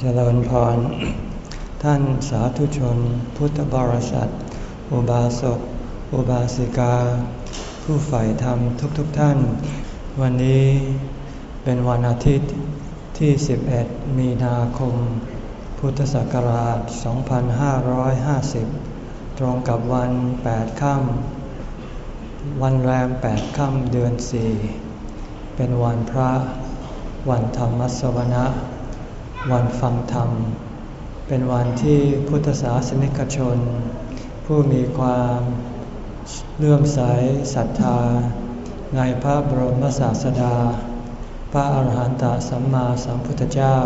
เจริญพร ท่านสาธุชน พุทธบริษัท อุบาสก อุบาสิกา ผู้ใฝ่ธรรมทุกๆทท่าน วันนี้เป็นวันอาทิตย์ที่ 11 มีนาคม พุทธศักราช 2550 ตรงกับวัน 8 ค่ำ วันแรม 8 ค่ำ เดือน 4 เป็นวันพระ วันธรรมสวนะ วันฟังธรรม เป็นวันที่พุทธศาสนิกชน ผู้มีความเลื่อมใสศรัทธา ในพระบรมศาสดา พระอาหารหันตสัมมาสัมพุทธเจ้า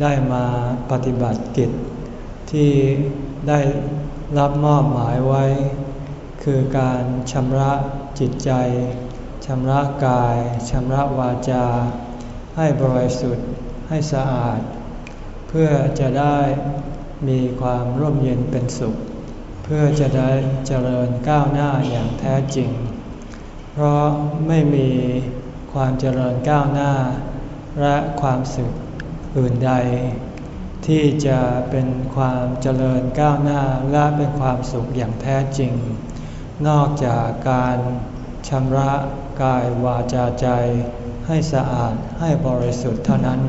ได้มาปฏิบัติกิจ ที่ได้รับมอบหมายไว้ คือการชำระจิตใจชำระกายชำระวาจา ให้บริสุทธิ์ให้สะอาด เพื่อจะได้มีความร่มเย็นเป็นสุข เพื่อจะได้เจริญก้าวหน้าอย่างแท้จริง เพราะไม่มีความเจริญก้าวหน้า และความสุขอื่นใด ที่จะเป็นความเจริญก้าวหน้าและเป็นความสุขอย่างแท้จริง นอกจากการชำระกายวาจาใจ ให้สะอาดให้บริสุทธิ์เท่านั้น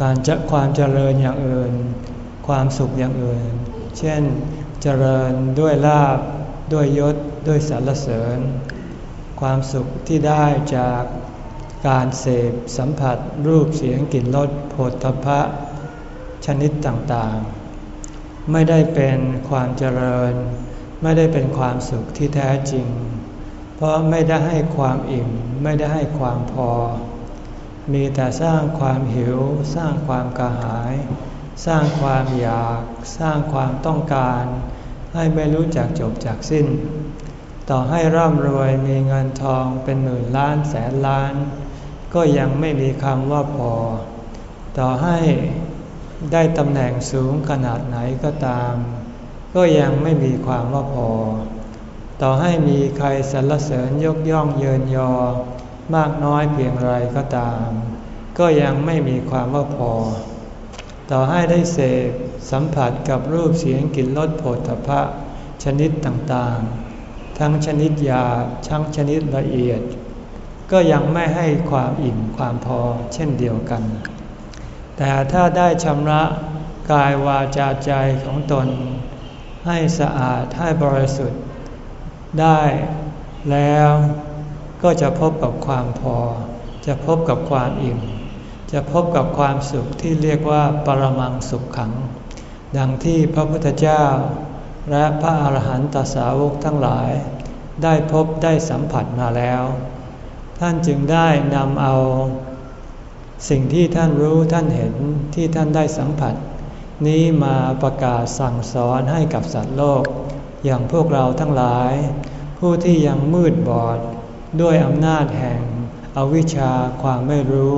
การจะความเจริญอย่างอื่น ความสุขอย่างอื่น เช่น เจริญด้วยลาบด้วยยศด้วยสรรเสริญ ความสุขที่ได้จากการเสพสัมผัสรูปเสียงกลิ่นรสโผฏฐพะชนิดต่างๆ ไม่ได้เป็นความเจริญ ไม่ได้เป็นความสุขที่แท้จริง เพราะไม่ได้ให้ความอิ่มไม่ได้ให้ความพอ มีแต่สร้างความหิว สร้างความกระหาย สร้างความอยาก สร้างความต้องการ ให้ไม่รู้จักจบจากสิ้น ต่อให้ร่ำรวยมีเงินทองเป็นหมื่นล้านแสนล้าน ก็ยังไม่มีคำว่าพอ ต่อให้ได้ตำแหน่งสูงขนาดไหนก็ตาม ก็ยังไม่มีความว่าพอ ต่อให้มีใครสรรเสริญยกย่องเยินยอ มากน้อยเพียงไรก็ตาม ก็ยังไม่มีความว่าพอ ต่อให้ได้เสพสัมผัสกับรูปเสียงกลิ่นรสโผฏฐพะชนิดต่างๆ ทั้งชนิดหยาบทั้งชนิดละเอียด ก็ยังไม่ให้ความอิ่มความพอเช่นเดียวกัน แต่ถ้าได้ชำระกายวาจาใจของตน ให้สะอาดให้บริสุทธิ์ ได้แล้วก็จะพบกับความพอ จะพบกับความอิ่ม จะพบกับความสุขที่เรียกว่าปรมังสุขขัง ดังที่พระพุทธเจ้า และพระอาหารหันตสาวกทั้งหลาย ได้พบได้สัมผัสมาแล้ว ท่านจึงได้นำเอา สิ่งที่ท่านรู้ท่านเห็นที่ท่านได้สัมผัส นี้มาประกาศสั่งสอนให้กับสัตว์โลก อย่างพวกเราทั้งหลาย ผู้ที่ยังมืดบอด ด้วยอำนาจแห่ง อวิชชาความไม่รู้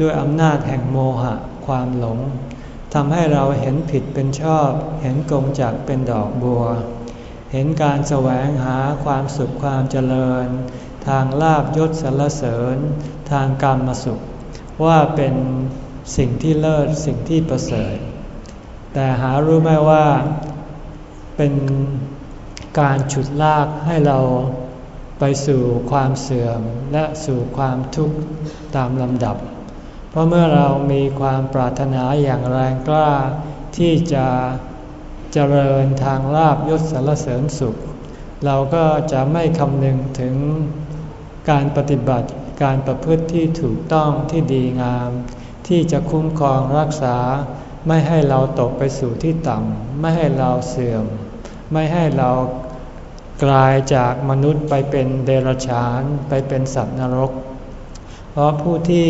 ด้วยอำนาจแห่งโมหะความหลงทำให้เราเห็นผิดเป็นชอบ เห็นกงจักเป็นดอกบัว เห็นการแสวงหาความสุขความเจริญ ทางลาบยศสรรเสริญ ทางกรรมสุข ว่าเป็นสิ่งที่เลิศสิ่งที่ประเสริฐ แต่หารู้ไหมว่า เป็นการฉุดลากให้เราไปสู่ความเสื่อมและสู่ความทุกข์ตามลำดับ เพราะเมื่อเรามีความปรารถนาอย่างแรงกล้าที่จะเจริญทางลาบยศสารเสริญสุข เราก็จะไม่คำนึงถึงการปฏิบัติการประพฤติที่ถูกต้องที่ดีงาม ที่จะคุ้มครองรักษา ไม่ให้เราตกไปสู่ที่ต่ำไม่ให้เราเสื่อม ไม่ให้เรากลายจากมนุษย์ไปเป็นเดรัจฉานไปเป็นสัตว์นรก เพราะผู้ที่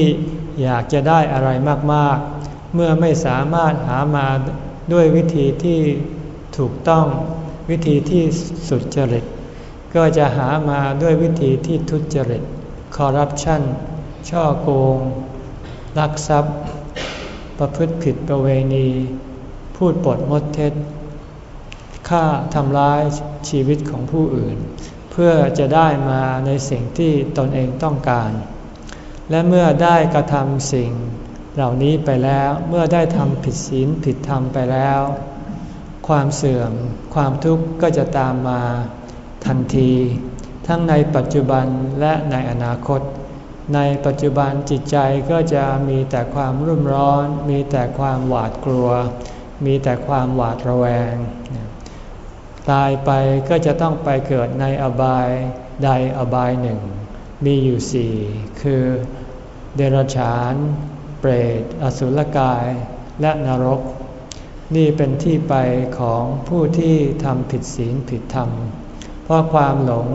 อยากจะได้อะไรมากๆ เมื่อไม่สามารถหามาด้วยวิธีที่ถูกต้องวิธีที่สุดจริต ก็จะหามาด้วยวิธีที่ทุจริตคอร์รัปชันช่อโกง ลักทรัพย์ ประพฤติผิดประเวณี พูดปดมดเท็จ ฆ่าทำร้ายชีวิตของผู้อื่น เพื่อจะได้มาในสิ่งที่ตนเองต้องการ และเมื่อได้กระทำสิ่งเหล่านี้ไปแล้วเมื่อได้ทำผิดศีลผิดธรรมไปแล้ว ความเสื่อมความทุกข์ก็จะตามมาทันที ทั้งในปัจจุบันและในอนาคต ในปัจจุบันจิตใจก็จะมีแต่ความรุ่มร้อน มีแต่ความหวาดกลัว มีแต่ความหวาดระแวง ตายไปก็จะต้องไปเกิดในอบายใดอบายหนึ่ง มีอยู่สี่คือ เดรัจฉาน เปรต อสุรกาย และนรก นี่เป็นที่ไปของผู้ที่ทำผิดศีลผิดธรรม เพราะความหลง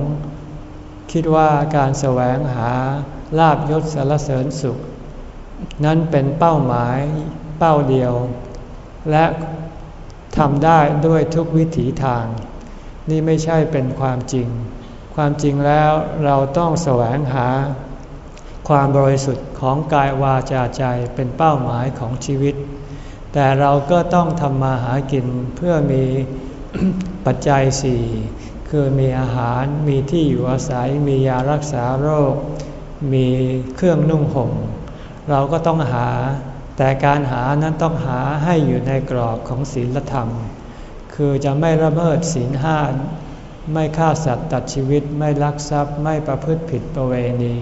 คิดว่าการแสวงหาลาบยศสารเสริญสุข นั้นเป็นเป้าหมายเป้าเดียว และ ทำได้ด้วยทุกวิถีทาง นี่ไม่ใช่เป็นความจริง ความจริงแล้วเราต้องแสวงหา ความบริสุทธิ์ของกายวาจาใจเป็นเป้าหมายของชีวิต แต่เราก็ต้องทำมาหากินเพื่อมีปัจจัยสี่คือมีอาหารมีที่อยู่อาศัยมียารักษาโรค มีเครื่องนุ่งห่ม เราก็ต้องหา แต่การหานั้นต้องหาให้อยู่ในกรอบของศีลธรรม คือจะไม่ละเมิดศีลห้าไม่ฆ่าสัตว์ตัดชีวิตไม่ลักทรัพย์ ไม่ประพฤติผิดประเวณี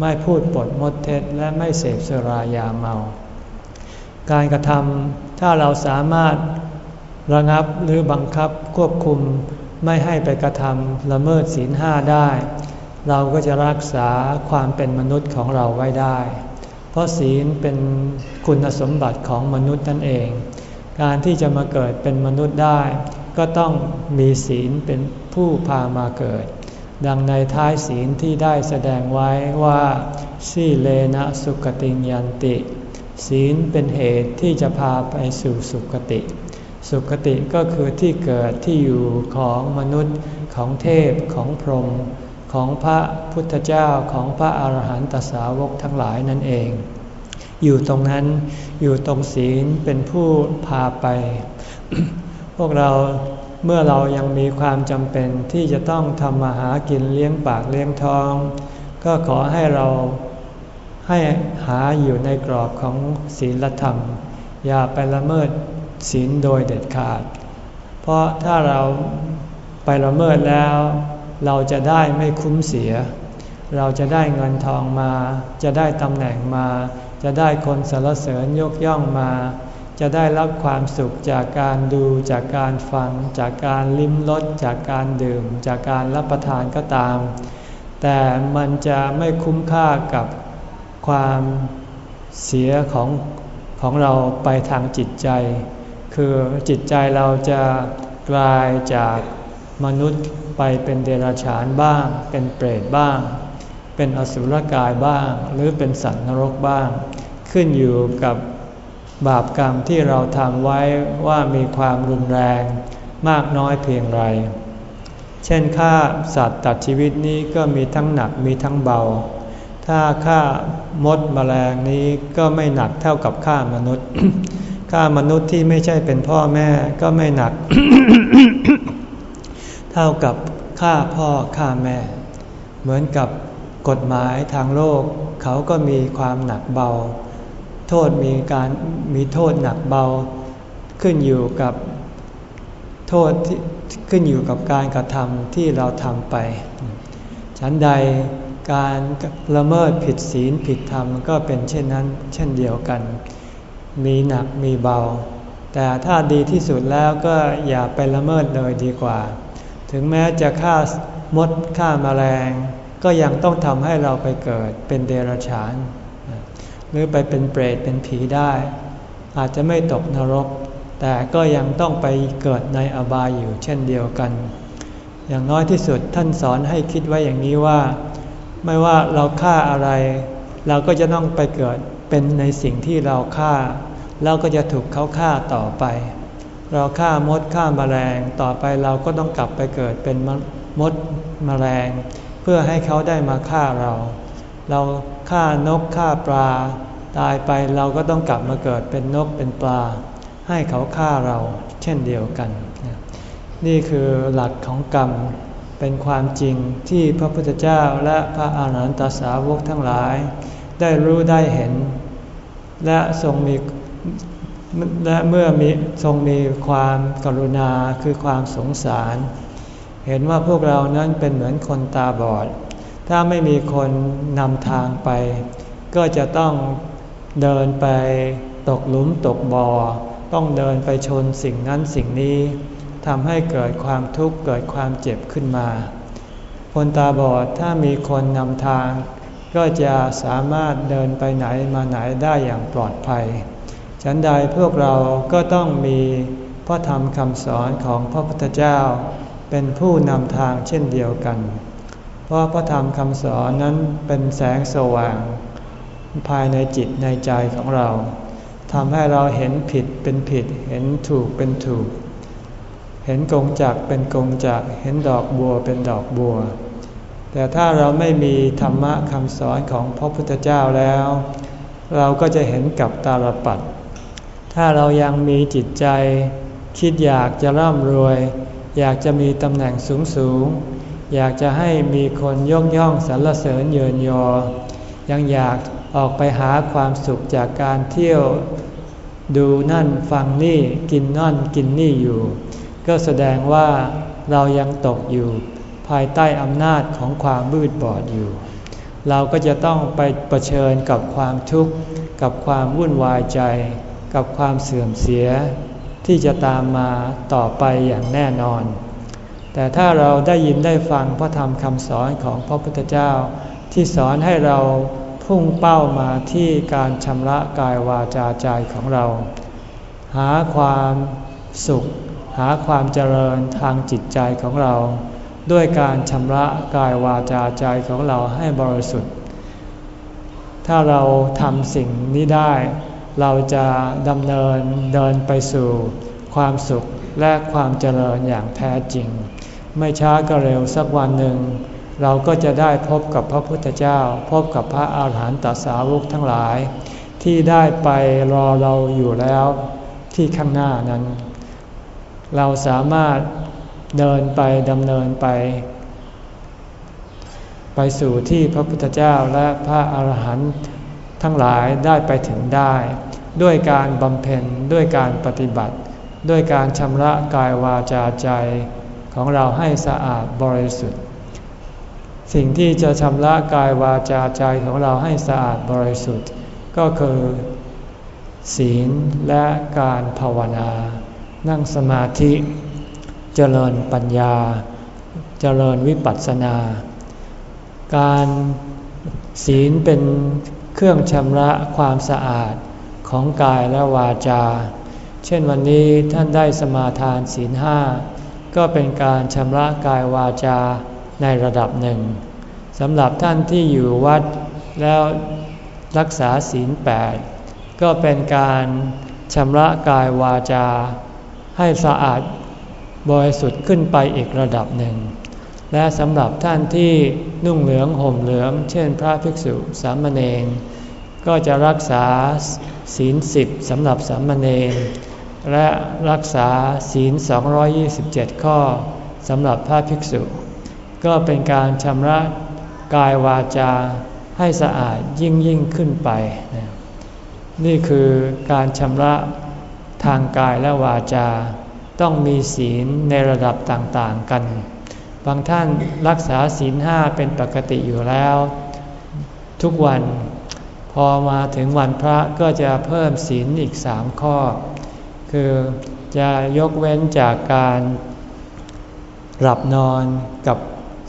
ไม่พูดปดมดเท็จและไม่เสพสุรายาเมา การกระทำถ้าเราสามารถระงับหรือบังคับควบคุมไม่ให้ไปกระทำละเมิดศีลห้าได้ เราก็จะรักษาความเป็นมนุษย์ของเราไว้ได้ เพราะศีลเป็นคุณสมบัติของมนุษย์นั่นเอง การที่จะมาเกิดเป็นมนุษย์ได้ ก็ต้องมีศีลเป็นผู้พามาเกิด ดังในท้ายศีลที่ได้แสดงไว้ว่าสีเลนะสุขติยันติ ศีลเป็นเหตุที่จะพาไปสู่สุขติ สุคติก็คือที่เกิดที่อยู่ของมนุษย์ของเทพของพรหม ของพระพุทธเจ้าของพระอาหารหันตสาวกทั้งหลายนั่นเอง อยู่ตรงนั้นอยู่ตรงศีลเป็นผู้พาไป พวกเราเมื่อเรายังมีความจำเป็นที่จะต้องทำมาหากินเลี้ยงปากเลี้ยงท้อง ก็ขอให้เราให้หาอยู่ในกรอบของศีลธรรม อย่าไปละเมิดศีลโดยเด็ดขาด เพราะถ้าเราไปละเมิดแล้ว เราจะได้ไม่คุ้มเสีย เราจะได้เงินทองมา จะได้ตำแหน่งมา จะได้คนสรรเสริญยกย่องมา จะได้รับความสุขจากการดูจากการฟัง จากการลิ้มรสจากการดื่ม จากการรับประทานก็ตาม แต่มันจะไม่คุ้มค่ากับความเสียของของเราไปทางจิตใจ คือจิตใจเราจะกลายจาก มนุษย์ไปเป็นเดรัจฉานบ้าง เป็นเปรตบ้าง เป็นอสุรกายบ้าง หรือเป็นสัตว์นรกบ้าง ขึ้นอยู่กับบาปกรรมที่เราทำไว้ว่ามีความรุนแรงมากน้อยเพียงไร เช่นฆ่าสัตว์ตัดชีวิตนี้ก็มีทั้งหนักมีทั้งเบา ถ้าฆ่ามดมแมลงนี้ก็ไม่หนักเท่ากับฆ่ามนุษย์ ฆ่ามนุษย์ที่ไม่ใช่เป็นพ่อแม่ก็ไม่หนัก เท่ากับฆ่าพ่อฆ่าแม่ เหมือนกับกฎหมายทางโลก เขาก็มีความหนักเบา โทษมีการมีโทษหนักเบา ขึ้นอยู่กับโทษที่ขึ้นอยู่กับการกระทำที่เราทำไป ฉันใดการละเมิดผิดศีลผิดธรรมก็เป็นเช่นนั้น เช่นเดียวกัน มีหนักมีเบา แต่ถ้าดีที่สุดแล้วก็อย่าไปละเมิดเลยดีกว่า ถึงแม้จะฆ่ามดฆ่ามาแมลง ก็ยังต้องทำให้เราไปเกิดเป็นเดรัจฉาน หรือไปเป็นเปรตเป็นผีได้ อาจจะไม่ตกนรก แต่ก็ยังต้องไปเกิดในอบายอยู่เช่นเดียวกัน อย่างน้อยที่สุดท่านสอนให้คิดไว้อย่างนี้ว่า ไม่ว่าเราฆ่าอะไร เราก็จะต้องไปเกิดเป็นในสิ่งที่เราฆ่าเราก็จะถูกเขาฆ่าต่อไป เราฆ่ามดฆ่ามาแมลงต่อไปเราก็ต้องกลับไปเกิดเป็นมดมแมลง เพื่อให้เขาได้มาฆ่าเรา เราฆ่านกฆ่าปลา ตายไปเราก็ต้องกลับมาเกิดเป็นนกเป็นปลา ให้เขาฆ่าเราเช่นเดียวกัน นี่คือหลักของกรรมเป็นความจริงที่พระพุทธเจ้าและพระอาหารหันตสาวกทั้งหลาย ได้รู้ได้เห็น และทรงมี และเมื่อมีทรงมีความกรุณาคือความสงสาร เห็นว่าพวกเรานั้นเป็นเหมือนคนตาบอด ถ้าไม่มีคนนำทางไป ก็จะต้องเดินไปตกหลุมตกบ่อต้องเดินไปชนสิ่งนั้นสิ่งนี้ทำให้เกิดความทุกข์เกิดความเจ็บขึ้นมา คนตาบอดถ้ามีคนนำทาง ก็จะสามารถเดินไปไหนมาไหนได้อย่างปลอดภัย ฉันใดพวกเราก็ต้องมีพระธรรมคำสอนของพระพุทธเจ้า เป็นผู้นำทางเช่นเดียวกัน เพราะพระธรรมคำสอนนั้นเป็นแสงสว่าง ภายในจิตในใจของเราทำให้เราเห็นผิดเป็นผิด เห็นถูกเป็นถูก เห็นกงจักเป็นกงจักเห็นดอกบัวเป็นดอกบัว แต่ถ้าเราไม่มีธรรมะคำสอนของพระพุทธเจ้าแล้ว เราก็จะเห็นกับตาลปัด ถ้าเรายังมีจิตใจ คิดอยากจะร่ำรวย อยากจะมีตำแหน่งสูงสูง อยากจะให้มีคนยกย่องสรรเสริญเยินยอ ยังอยากออกไปหาความสุขจากการเที่ยว ดูนั่นฟังนี่กินนั่นกินนี่อยู่ ก็แสดงว่าเรายังตกอยู่ ภายใต้อำนาจของความมืดบอดอยู่ เราก็จะต้องไปเผชิญกับความทุกข์กับความวุ่นวายใจ กับความเสื่อมเสียที่จะตามมาต่อไปอย่างแน่นอน แต่ถ้าเราได้ยินได้ฟังพระธรรมคำสอนของพระพุทธเจ้า ที่สอนให้เราพุ่งเป้ามาที่การชำระกายวาจาใจของเรา หาความสุข หาความเจริญทางจิตใจของเรา ด้วยการชำระกายวาจาใจของเราให้บริสุทธิ์ ถ้าเราทำสิ่งนี้ได้ เราจะดำเนินเดินไปสู่ความสุขและความเจริญอย่างแท้จริง ไม่ช้าก็เร็วสักวันหนึ่ง เราก็จะได้พบกับพระพุทธเจ้า พบกับพระอาหารหันตสาวกทั้งหลาย ที่ได้ไปรอเราอยู่แล้วที่ข้างหน้านั้น เราสามารถเดินไปดำเนินไป ไปสู่ที่พระพุทธเจ้าและพระอาหารหันต์ ทั้งหลายได้ไปถึงได้ ด้วยการบำเพ็ญด้วยการปฏิบัติ ด้วยการชำระกายวาจาใจ ของเราให้สะอาดบริสุทธิ์ สิ่งที่จะชำระกายวาจาใจของเราให้สะอาดบริสุทธิ์ ก็คือ ศีลและการภาวนา นั่งสมาธิ เจริญปัญญา เจริญวิปัสสนา การศีลเป็น เครื่องชำระความสะอาดของกายและวาจา เช่นวันนี้ท่านได้สมาทานศีลห้าก็เป็นการชำระกายวาจาในระดับหนึ่งสำหรับท่านที่อยู่วัดแล้วรักษาศีลแปดก็เป็นการชำระกายวาจา ให้สะอาดบริสุทธิ์ขึ้นไปอีกระดับหนึ่ง และสำหรับท่านที่นุ่งเหลืองห่มเหลือง เช่นพระภิกษุสามเณรก็จะรักษาศีลสิบสำหรับสามเณรและรักษาศีล 227 ข้อสำหรับพระภิกษุ ก็เป็นการชำระกายวาจาให้สะอาดยิ่งยิ่งขึ้นไป นี่คือการชำระทางกายและวาจา ต้องมีศีลในระดับต่างๆกัน บางท่านรักษาศีลห้าเป็นปกติอยู่แล้ว ทุกวันพอมาถึงวันพระก็จะเพิ่มศีลอีกสามข้อ คือจะยกเว้นจากการหลับนอนกับ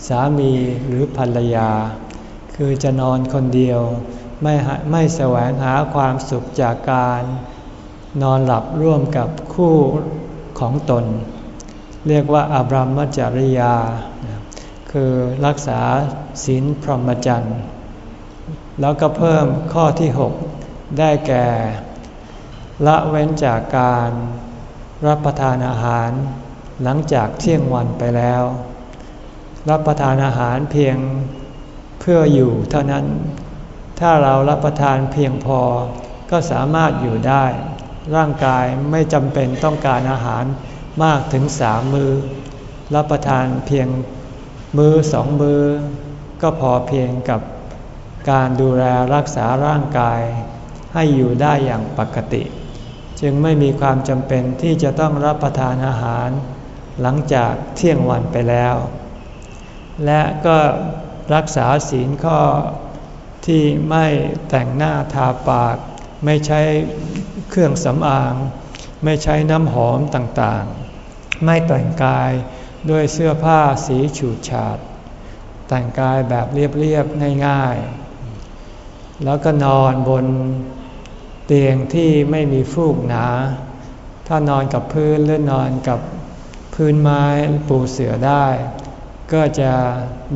สามีหรือภรรยา คือจะนอนคนเดียว ไม่ไม่แสวงหาความสุขจากการ นอนหลับร่วมกับคู่ของตน เรียกว่าอบรมจริยา คือรักษาศีลพรหมจรรย์ แล้วก็เพิ่มข้อที่ 6 ได้แก่ ละเว้นจากการรับประทานอาหาร หลังจากเที่ยงวันไปแล้ว รับประทานอาหารเพียงเพื่ออยู่เท่านั้น ถ้าเรารับประทานเพียงพอก็สามารถอยู่ได้ ร่างกายไม่จำเป็นต้องการอาหาร มากถึงสามมือ รับประทานเพียงมือสองมือ ก็พอเพียงกับการดูแลรักษาร่างกาย ให้อยู่ได้อย่างปกติ จึงไม่มีความจำเป็นที่จะต้องรับประทานอาหาร หลังจากเที่ยงวันไปแล้ว และก็รักษาศีลข้อที่ไม่แต่งหน้าทาปาก ไม่ใช้เครื่องสำอาง ไม่ใช้น้ำหอมต่างๆ ไม่แต่งกายด้วยเสื้อผ้าสีฉูดฉาด แต่งกายแบบเรียบๆง่ายๆ แล้วก็นอนบนเตียงที่ไม่มีฟูกหนา ถ้านอนกับพื้นหรือนอนกับพื้นไม้ปูเสื่อได้ ก็จะ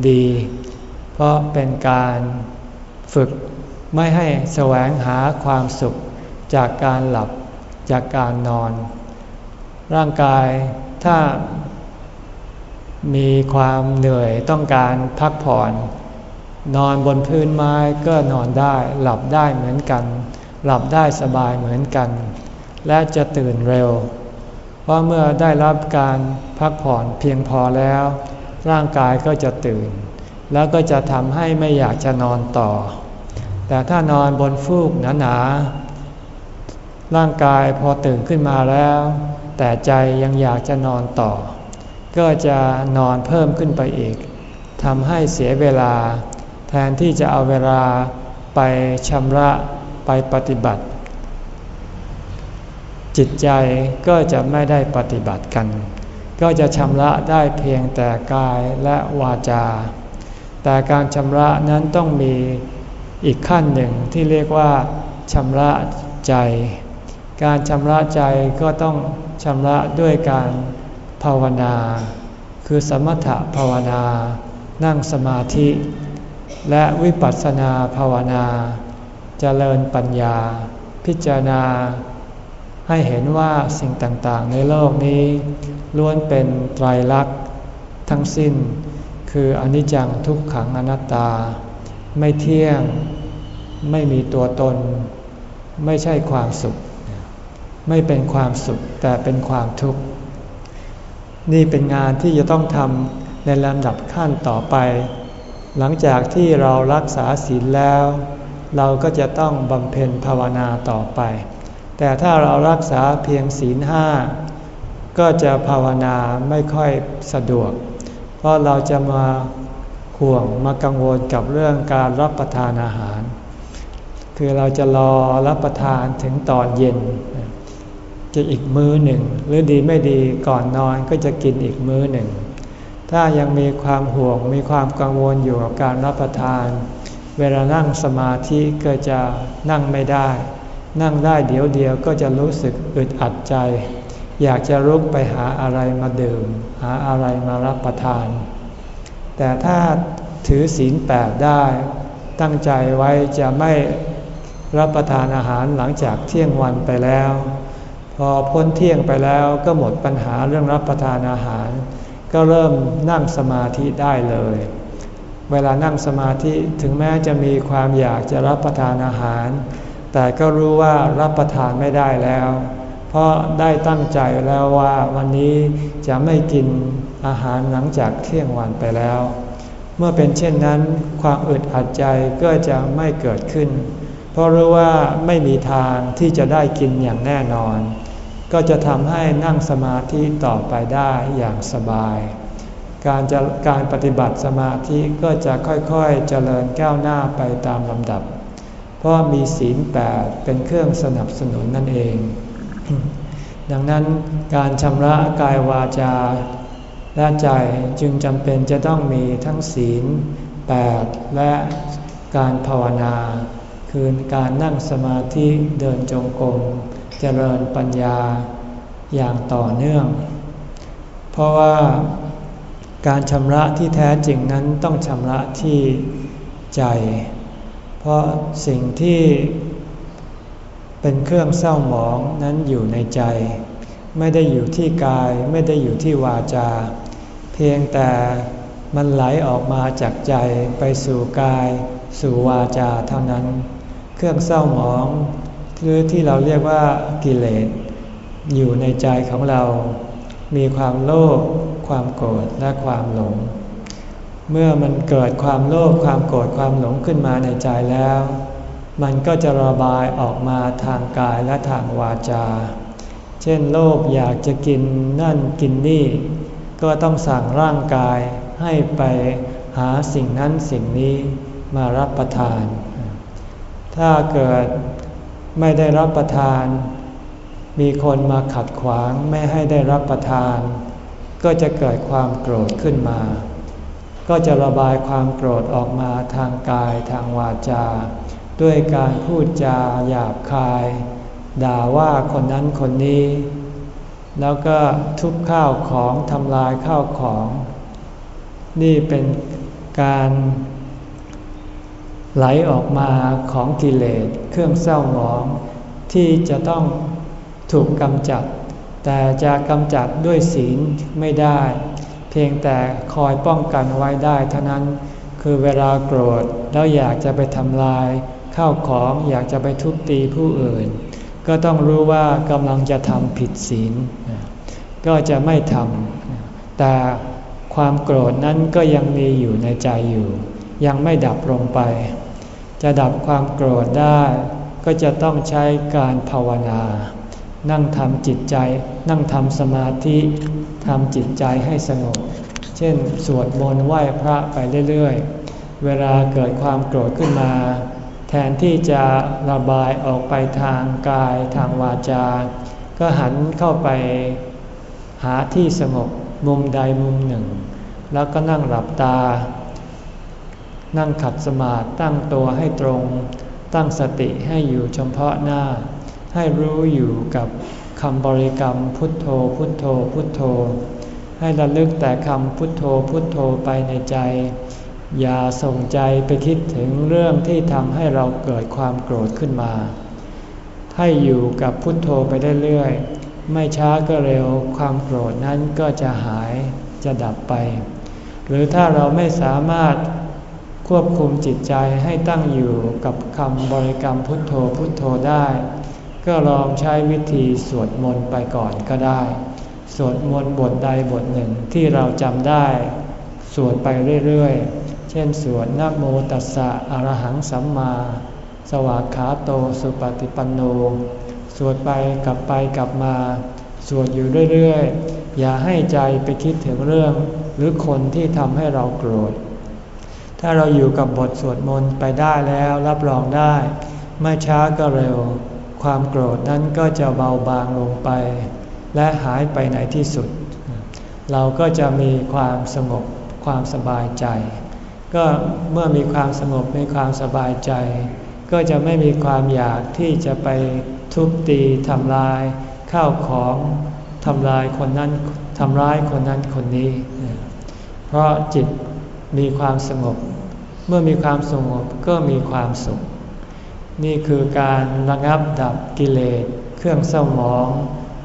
ดี เพราะเป็นการฝึกไม่ให้แสวงหาความสุขจากการหลับ จากการนอน ร่างกายถ้ามีความเหนื่อยต้องการพักผ่อน นอนบนพื้นไม้ก็นอนได้ หลับได้เหมือนกัน หลับได้สบายเหมือนกัน และจะตื่นเร็ว เพราะเมื่อได้รับการพักผ่อนเพียงพอแล้ว ร่างกายก็จะตื่น แล้วก็จะทำให้ไม่อยากจะนอนต่อ แต่ถ้านอนบนฟูกหนาๆ ร่างกายพอตื่นขึ้นมาแล้ว แต่ใจยังอยากจะนอนต่อ ก็จะนอนเพิ่มขึ้นไปอีกทำให้เสียเวลา แทนที่จะเอาเวลาไปชำระไปปฏิบัติ จิตใจก็จะไม่ได้ปฏิบัติกัน ก็จะชำระได้เพียงแต่กายและวาจา แต่การชำระนั้นต้องมีอีกขั้นหนึ่งที่เรียกว่าชำระใจ การชำระใจก็ต้องชำระด้วยการภาวนา คือสมถภาวนา นั่งสมาธิ และวิปัสสนาภาวนาจเจริญปัญญา พิจารณา ให้เห็นว่าสิ่งต่างๆ ในโลกนี้ ล้วนเป็นไตรลักษณ์ทั้งสิ้น คืออนิจจังทุกขังอนัตตา ไม่เที่ยง ไม่มีตัวตน ไม่ใช่ความสุข ไม่เป็นความสุขแต่เป็นความทุกข์ นี่เป็นงานที่จะต้องทำในลำดับขั้นต่อไป หลังจากที่เรารักษาศีลแล้ว เราก็จะต้องบำเพ็ญภาวนาต่อไป แต่ถ้าเรารักษาเพียงศีลห้าก็จะภาวนาไม่ค่อยสะดวก เพราะเราจะมาห่วงมากังวลกับเรื่องการรับประทานอาหาร คือเราจะรอรับประทานถึงตอนเย็น จะอีกมื้อหนึ่ง หรือดีไม่ดีก่อนนอนก็จะกินอีกมื้อหนึ่ง ถ้ายังมีความห่วงมีความกังวลอยู่กับการรับประทาน เวลานั่งสมาธิก็จะนั่งไม่ได้ นั่งได้เดี๋ยวเดียวก็จะรู้สึกอึดอัดใจ อยากจะลุกไปหาอะไรมาดื่ม หาอะไรมารับประทาน แต่ถ้าถือศีลแปดได้ ตั้งใจไว้จะไม่รับประทานอาหารหลังจากเที่ยงวันไปแล้ว พอพ้นเที่ยงไปแล้วก็หมดปัญหาเรื่องรับประทานอาหาร ก็เริ่มนั่งสมาธิได้เลย เวลานั่งสมาธิถึงแม้จะมีความอยากจะรับประทานอาหาร แต่ก็รู้ว่ารับประทานไม่ได้แล้ว เพราะได้ตั้งใจแล้วว่าวันนี้จะไม่กินอาหารหลังจากเที่ยงวันไปแล้ว เมื่อเป็นเช่นนั้น ความอึดอัดใจก็จะไม่เกิดขึ้น เพราะรู้ว่าไม่มีทางที่จะได้กินอย่างแน่นอน ก็จะทำให้นั่งสมาธิต่อไปได้อย่างสบาย การจะการปฏิบัติสมาธิก็จะค่อยๆเจริญก้าวหน้าไปตามลำดับ เพราะมีศีลแปดเป็นเครื่องสนับสนุนนั่นเอง ดังนั้นการชำระกายวาจาและใจจึงจำเป็นจะต้องมีทั้งศีลแปดและการภาวนา คือการนั่งสมาธิเดินจงกรม เจริญปัญญาอย่างต่อเนื่อง เพราะว่าการชำระที่แท้จริงนั้นต้องชำระที่ใจ เพราะสิ่งที่เป็นเครื่องเศร้าหมองนั้นอยู่ในใจ ไม่ได้อยู่ที่กายไม่ได้อยู่ที่วาจา เพียงแต่มันไหลออกมาจากใจไปสู่กาย สู่วาจาเท่านั้น เครื่องเศร้าหมอง หรือที่เราเรียกว่ากิเลสอยู่ในใจของเรา มีความโลภความโกรธและความหลง เมื่อมันเกิดความโลภความโกรธความหลงขึ้นมาในใจแล้ว มันก็จะระบายออกมาทางกายและทางวาจา เช่นโลภอยากจะกินนั่นกินนี่ ก็ต้องสั่งร่างกายให้ไปหาสิ่งนั้นสิ่งนี้มารับประทาน ถ้าเกิด ไม่ได้รับประทาน มีคนมาขัดขวางไม่ให้ได้รับประทาน ก็จะเกิดความโกรธขึ้นมา ก็จะระบายความโกรธออกมาทางกายทางวาจา ด้วยการพูดจาหยาบคาย ด่าว่าคนนั้นคนนี้ แล้วก็ทุบข้าวของทำลายข้าวของ นี่เป็นการ ไหลออกมาของกิเลสเครื่องเศร้าหมอง ที่จะต้องถูกกำจัด แต่จะกำจัดด้วยศีลไม่ได้ เพียงแต่คอยป้องกันไว้ได้เท่านั้น คือเวลาโกรธแล้วอยากจะไปทำลาย ข้าวของอยากจะไปทุบตีผู้อื่น ก็ต้องรู้ว่ากำลังจะทำผิดศีล ก็จะไม่ทำแต่ความโกรธนั้นก็ยังมีอยู่ในใจอยู่ ยังไม่ดับลงไป จะดับความโกรธได้ ก็จะต้องใช้การภาวนา นั่งทำจิตใจ นั่งทำสมาธิทำจิตใจให้สงบ เช่น สวดมนต์ไหว้พระไปเรื่อยๆ เวลาเกิดความโกรธขึ้นมา แทนที่จะระบายออกไปทางกายทางวาจา ก็หันเข้าไปหาที่สงบมุมใดมุมหนึ่ง แล้วก็นั่งหลับตา นั่งขัดสมาธิตั้งตัวให้ตรง ตั้งสติให้อยู่เฉพาะหน้า ให้รู้อยู่กับคำบริกรรมพุทโธพุทโธพุทโธ ให้ระลึกแต่คำพุทโธพุทโธไปในใจ อย่าส่งใจไปคิดถึงเรื่องที่ทำให้เราเกิดความโกรธขึ้นมา ให้อยู่กับพุทโธไปเรื่อยๆไม่ช้าก็เร็วความโกรธนั้นก็จะหายจะดับไป หรือถ้าเราไม่สามารถ ควบคุมจิตใจให้ตั้งอยู่กับคำบริกรรมพุทโธพุทโธได้ ก็ลองใช้วิธีสวดมนต์ไปก่อนก็ได้ สวดมนต์บทใดบทหนึ่งที่เราจำได้ สวดไปเรื่อยๆ เช่นสวดนะโมตัสสะอรหังสัมมา สวากขาโตสุปฏิปันโน สวดไปกลับไปกลับมา สวดอยู่เรื่อยๆ อย่าให้ใจไปคิดถึงเรื่อง หรือคนที่ทำให้เราโกรธ ถ้าเราอยู่กับบทสวดมนต์ไปได้แล้วรับรองได้ ไม่ช้าก็เร็ว ความโกรธนั้นก็จะเบาบางลงไป และหายไปในที่สุด เราก็จะมีความสงบความสบายใจ ก็เมื่อมีความสงบมีความสบายใจ ก็จะไม่มีความอยากที่จะไปทุบตีทำลายข้าวของทำลายคนนั้นทำร้ายคนนั้นคนนี้ เพราะจิต มีความสงบ เมื่อมีความสงบก็มีความสุข นี่คือการระงับดับกิเลสเครื่องเศร้าหมอง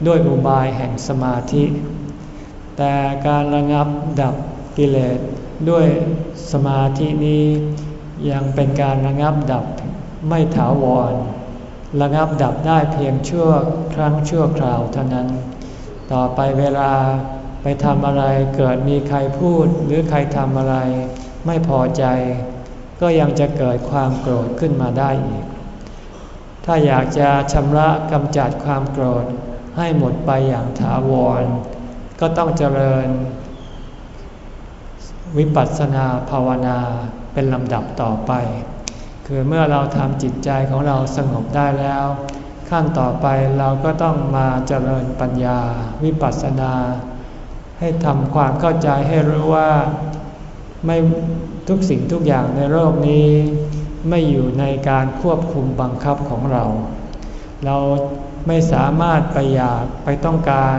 ด้วยอุบายแห่งสมาธิ แต่การระงับดับกิเลสด้วยสมาธินี้ยังเป็นการระงับดับไม่ถาวร ระงับดับได้เพียงชั่วครั้งชั่วคราวเท่านั้น ต่อไปเวลา ไปทำอะไรเกิดมีใครพูดหรือใครทำอะไร ไม่พอใจ ก็ยังจะเกิดความโกรธขึ้นมาได้อีก ถ้าอยากจะชำระกำจัดความโกรธให้หมดไปอย่างถาวร ก็ต้องเจริญ วิปัสสนาภาวนาเป็นลำดับต่อไป คือเมื่อเราทำจิตใจของเราสงบได้แล้ว ขั้นต่อไปเราก็ต้องมาเจริญปัญญาวิปัสสนา ให้ทำความเข้าใจให้รู้ว่าไม่ทุกสิ่งทุกอย่างในโลกนี้ ไม่อยู่ในการควบคุมบังคับของเรา เราไม่สามารถไปอยากไปต้องการ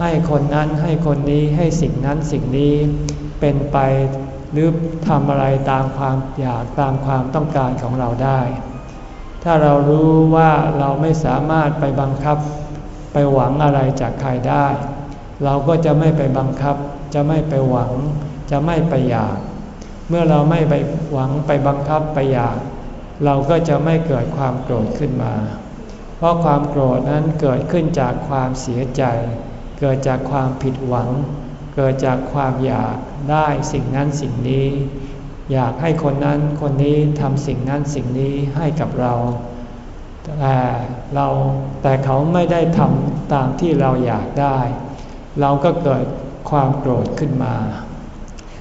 ให้คนนั้นให้คนนี้ให้สิ่งนั้นสิ่งนี้เป็นไปหรือทำอะไรตามความอยากตามความต้องการของเราได้ ถ้าเรารู้ว่าเราไม่สามารถไปบังคับไปหวังอะไรจากใครได้ เราก็จะไม่ไปบังคับ จะไม่ไปหวัง จะไม่ไปอยาก เมื่อเราไม่ไปหวังไปบังคับไปอยาก เราก็จะไม่เกิดความโกรธขึ้นมา เพราะความโกรธนั้นเกิดขึ้นจากความเสียใจ เกิดจากความผิดหวัง เกิดจากความอยากได้สิ่งนั้นสิ่งนี้ อยากให้คนนั้นคนนี้ทำสิ่งนั้นสิ่งนี้ให้กับเราแต่เราแต่เขาไม่ได้ทำตามที่เราอยากได้ เราก็เกิดความโกรธขึ้นมา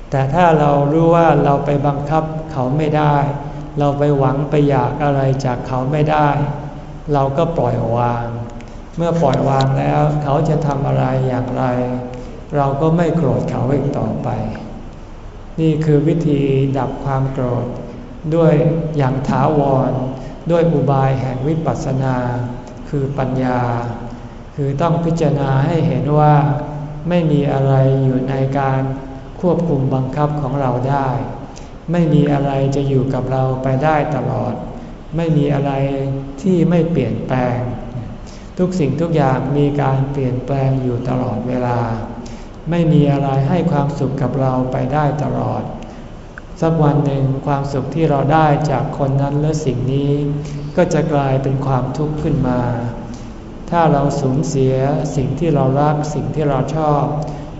แต่ถ้าเรารู้ว่าเราไปบังคับเขาไม่ได้ เราไปหวังไปอยากอะไรจากเขาไม่ได้ เราก็ปล่อยวาง เมื่อปล่อยวางแล้ว เขาจะทำอะไรอย่างไร เราก็ไม่โกรธเขาอีกต่อไป นี่คือวิธีดับความโกรธ ด้วยอย่างถาวร ด้วยอุบายแห่งวิปัสสนา คือปัญญา คือต้องพิจารณาให้เห็นว่าไม่มีอะไรอยู่ในการควบคุมบังคับของเราได้ ไม่มีอะไรจะอยู่กับเราไปได้ตลอด ไม่มีอะไรที่ไม่เปลี่ยนแปลง ทุกสิ่งทุกอย่างมีการเปลี่ยนแปลงอยู่ตลอดเวลา ไม่มีอะไรให้ความสุขกับเราไปได้ตลอด สักวันหนึ่งความสุขที่เราได้จากคนนั้นและสิ่งนี้ ก็จะกลายเป็นความทุกข์ขึ้นมา ถ้าเราสูญเสียสิ่งที่เรารักสิ่งที่เราชอบ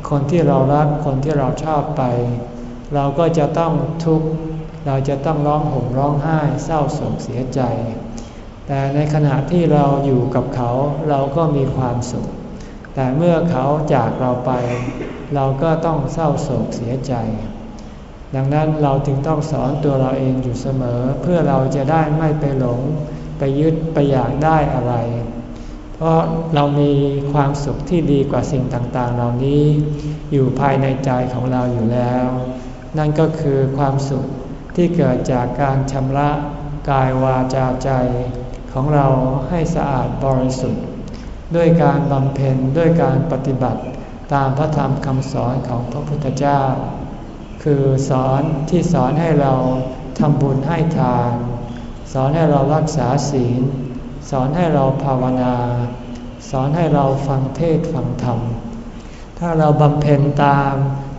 คนที่เรารักคนที่เราชอบไป เราก็จะต้องทุกข์เราจะต้องร้องห่มร้องไห้เศร้าโศกเสียใจ แต่ในขณะที่เราอยู่กับเขาเราก็มีความสุข แต่เมื่อเขาจากเราไป เราก็ต้องเศร้าโศกเสียใจ ดังนั้นเราจึงต้องสอนตัวเราเองอยู่เสมอ เพื่อเราจะได้ไม่ไปหลง ไปยึดไปอยากได้อะไร เพราะเรามีความสุขที่ดีกว่าสิ่งต่างๆ เหล่านี้ อยู่ภายในใจของเราอยู่แล้ว นั่นก็คือความสุขที่เกิดจากการชำระกายวาจาใจของเราให้สะอาดบริสุทธิ์ ด้วยการบำเพ็ญด้วยการปฏิบัติตามพระธรรมคำสอนของพระพุทธเจ้า คือสอนที่สอนให้เราทำบุญให้ทาน สอนให้เรารักษาศีล สอนให้เราภาวนา สอนให้เราฟังเทศฟังธรรม ถ้าเราบำเพ็ญตาม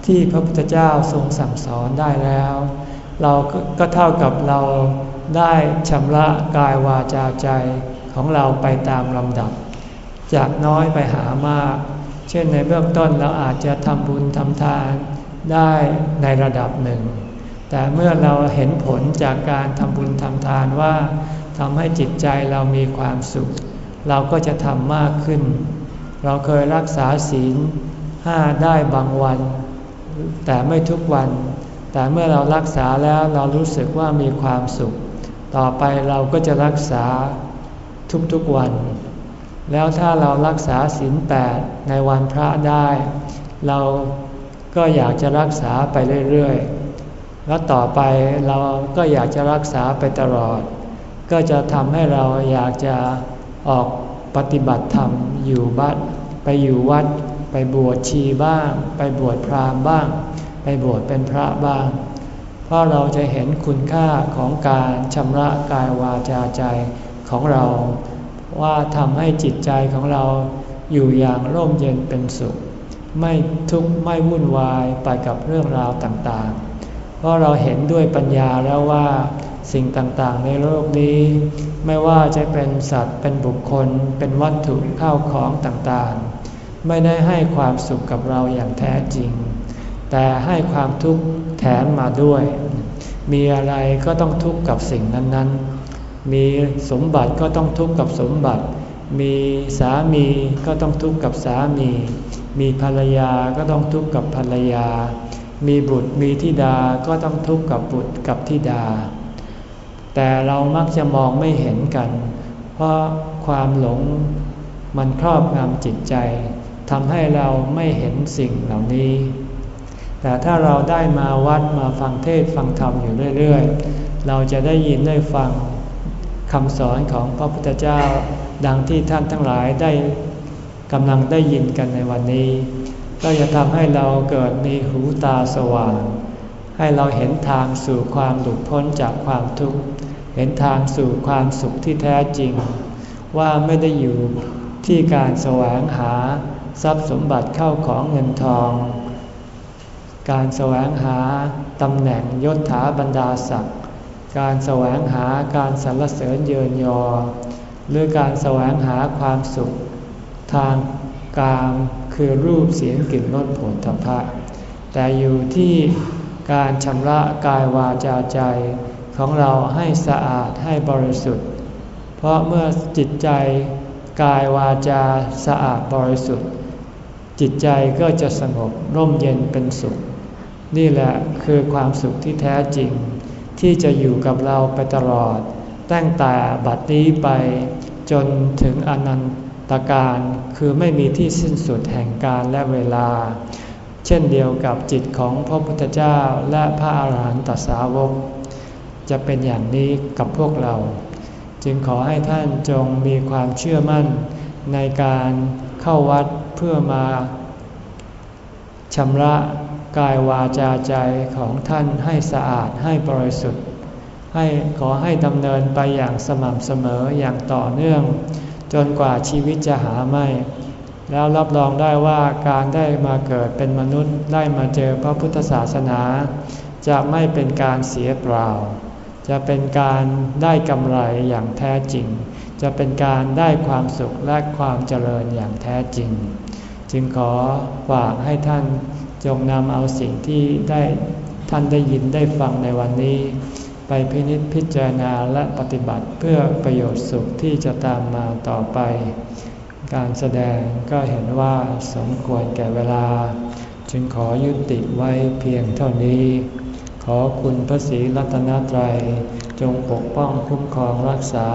ที่พระพุทธเจ้าทรงสั่งสอนได้แล้ว เราก็เท่ากับเราได้ชำระกายวาจาใจของเราไปตามลำดับ จากน้อยไปหามาก เช่นในเบื้องต้นเราอาจจะทำบุญทำทานได้ในระดับหนึ่ง แต่เมื่อเราเห็นผลจากการทำบุญทำทานว่า ทำให้จิตใจเรามีความสุข เราก็จะทำมากขึ้น เราเคยรักษาศีลห้าได้บางวัน แต่ไม่ทุกวัน แต่เมื่อเรารักษาแล้วเรารู้สึกว่ามีความสุข ต่อไปเราก็จะรักษาทุกๆวัน แล้วถ้าเรารักษาศีลแปดในวันพระได้ เราก็อยากจะรักษาไปเรื่อยๆ แล้วต่อไปเราก็อยากจะรักษาไปตลอด ก็จะทำให้เราอยากจะออกปฏิบัติธรรมอยู่บ้านไปอยู่วัด ไปบวชชีบ้าง ไปบวชพราหมณ์บ้าง ไปบวชเป็นพระบ้าง เพราะเราจะเห็นคุณค่าของการชำระกายวาจาใจของเรา ว่าทำให้จิตใจของเราอยู่อย่างร่มเย็นเป็นสุข ไม่ทุกข์ไม่วุ่นวายไปกับเรื่องราวต่างๆ เพราะเราเห็นด้วยปัญญาแล้วว่า สิ่งต่างๆ ในโลกนี้ ไม่ว่าจะเป็นสัตว์เป็นบุคคล เป็นวัตถุข้าวของต่างๆ ไม่ได้ให้ความสุขกับเราอย่างแท้จริง แต่ให้ความทุกข์แถมมาด้วย มีอะไรก็ต้องทุกข์กับสิ่งนั้นๆ มีสมบัติก็ต้องทุกข์กับสมบัติ มีสามีก็ต้องทุกข์กับสามี มีภรรยาก็ต้องทุกข์กับภรรยา มีบุตรมีธิดาก็ต้องทุกข์กับบุตรกับธิดา แต่เรามักจะมองไม่เห็นกัน เพราะความหลงมันครอบงำจิตใจทำให้เราไม่เห็นสิ่งเหล่านี้ แต่ถ้าเราได้มาวัดมาฟังเทศฟังธรรมอยู่เรื่อยๆ เราจะได้ยินได้ฟังคำสอนของพระพุทธเจ้า ดังที่ท่านทั้งหลายได้กำลังได้ยินกันในวันนี้ ก็จะทำให้เราเกิดมีหูตาสว่าง ให้เราเห็นทางสู่ความหลุดพ้นจากความทุกข์ เห็นทางสู่ความสุขที่แท้จริง ว่าไม่ได้อยู่ที่การแสวงหาทรัพย์สมบัติเข้าของเงินทอง การแสวงหาตำแหน่งยศถาบรรดาศักดิ์ การแสวงหาการสรรเสริญเยินยอ หรือการแสวงหาความสุข ทางกามคือรูปเสียงกลิ่นรสผลทพะแต่อยู่ที่การชำระกายวาจาใจ ของเราให้สะอาดให้บริสุทธิ์ เพราะเมื่อจิตใจกายวาจาสะอาดบริสุทธิ์ จิตใจก็จะสงบร่มเย็นเป็นสุข นี่แหละคือความสุขที่แท้จริง ที่จะอยู่กับเราไปตลอด ตั้งแต่บัดนี้ไปจนถึงอนันตการคือไม่มีที่สิ้นสุดแห่งการและเวลา เช่นเดียวกับจิตของพระพุทธเจ้าและพระอาหารหันตสาวก จะเป็นอย่างนี้กับพวกเรา จึงขอให้ท่านจงมีความเชื่อมั่นในการเข้าวัดเพื่อมาชำระกายวาจาใจของท่านให้สะอาดให้บริสุทธิ์ ให้ขอให้ดำเนินไปอย่างสม่ำเสมออย่างต่อเนื่อง จนกว่าชีวิตจะหาไม่ แล้วรับรองได้ว่าการได้มาเกิดเป็นมนุษย์ได้มาเจอพระพุทธศาสนา จะไม่เป็นการเสียเปล่า จะเป็นการได้กำไรอย่างแท้จริง จะเป็นการได้ความสุขและความเจริญอย่างแท้จริง จึงขอฝากให้ท่านจงนำเอาสิ่งที่ได้ท่านได้ยินได้ฟังในวันนี้ ไปพินิจพิจารณาและปฏิบัติเพื่อประโยชน์สุขที่จะตามมาต่อไป การแสดงก็เห็นว่าสมควรแก่เวลา จึงขอยุติไว้เพียงเท่านี้ อคุณพระศรีรัตนตรัย จงปกป้องคุ้มครองรักษา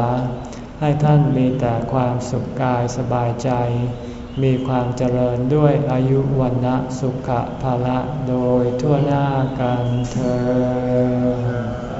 ให้ท่านมีแต่ความสุขกายสบายใจ มีความเจริญด้วยอายุวันนะสุขภาละโดยทั่วหน้ากันเธอ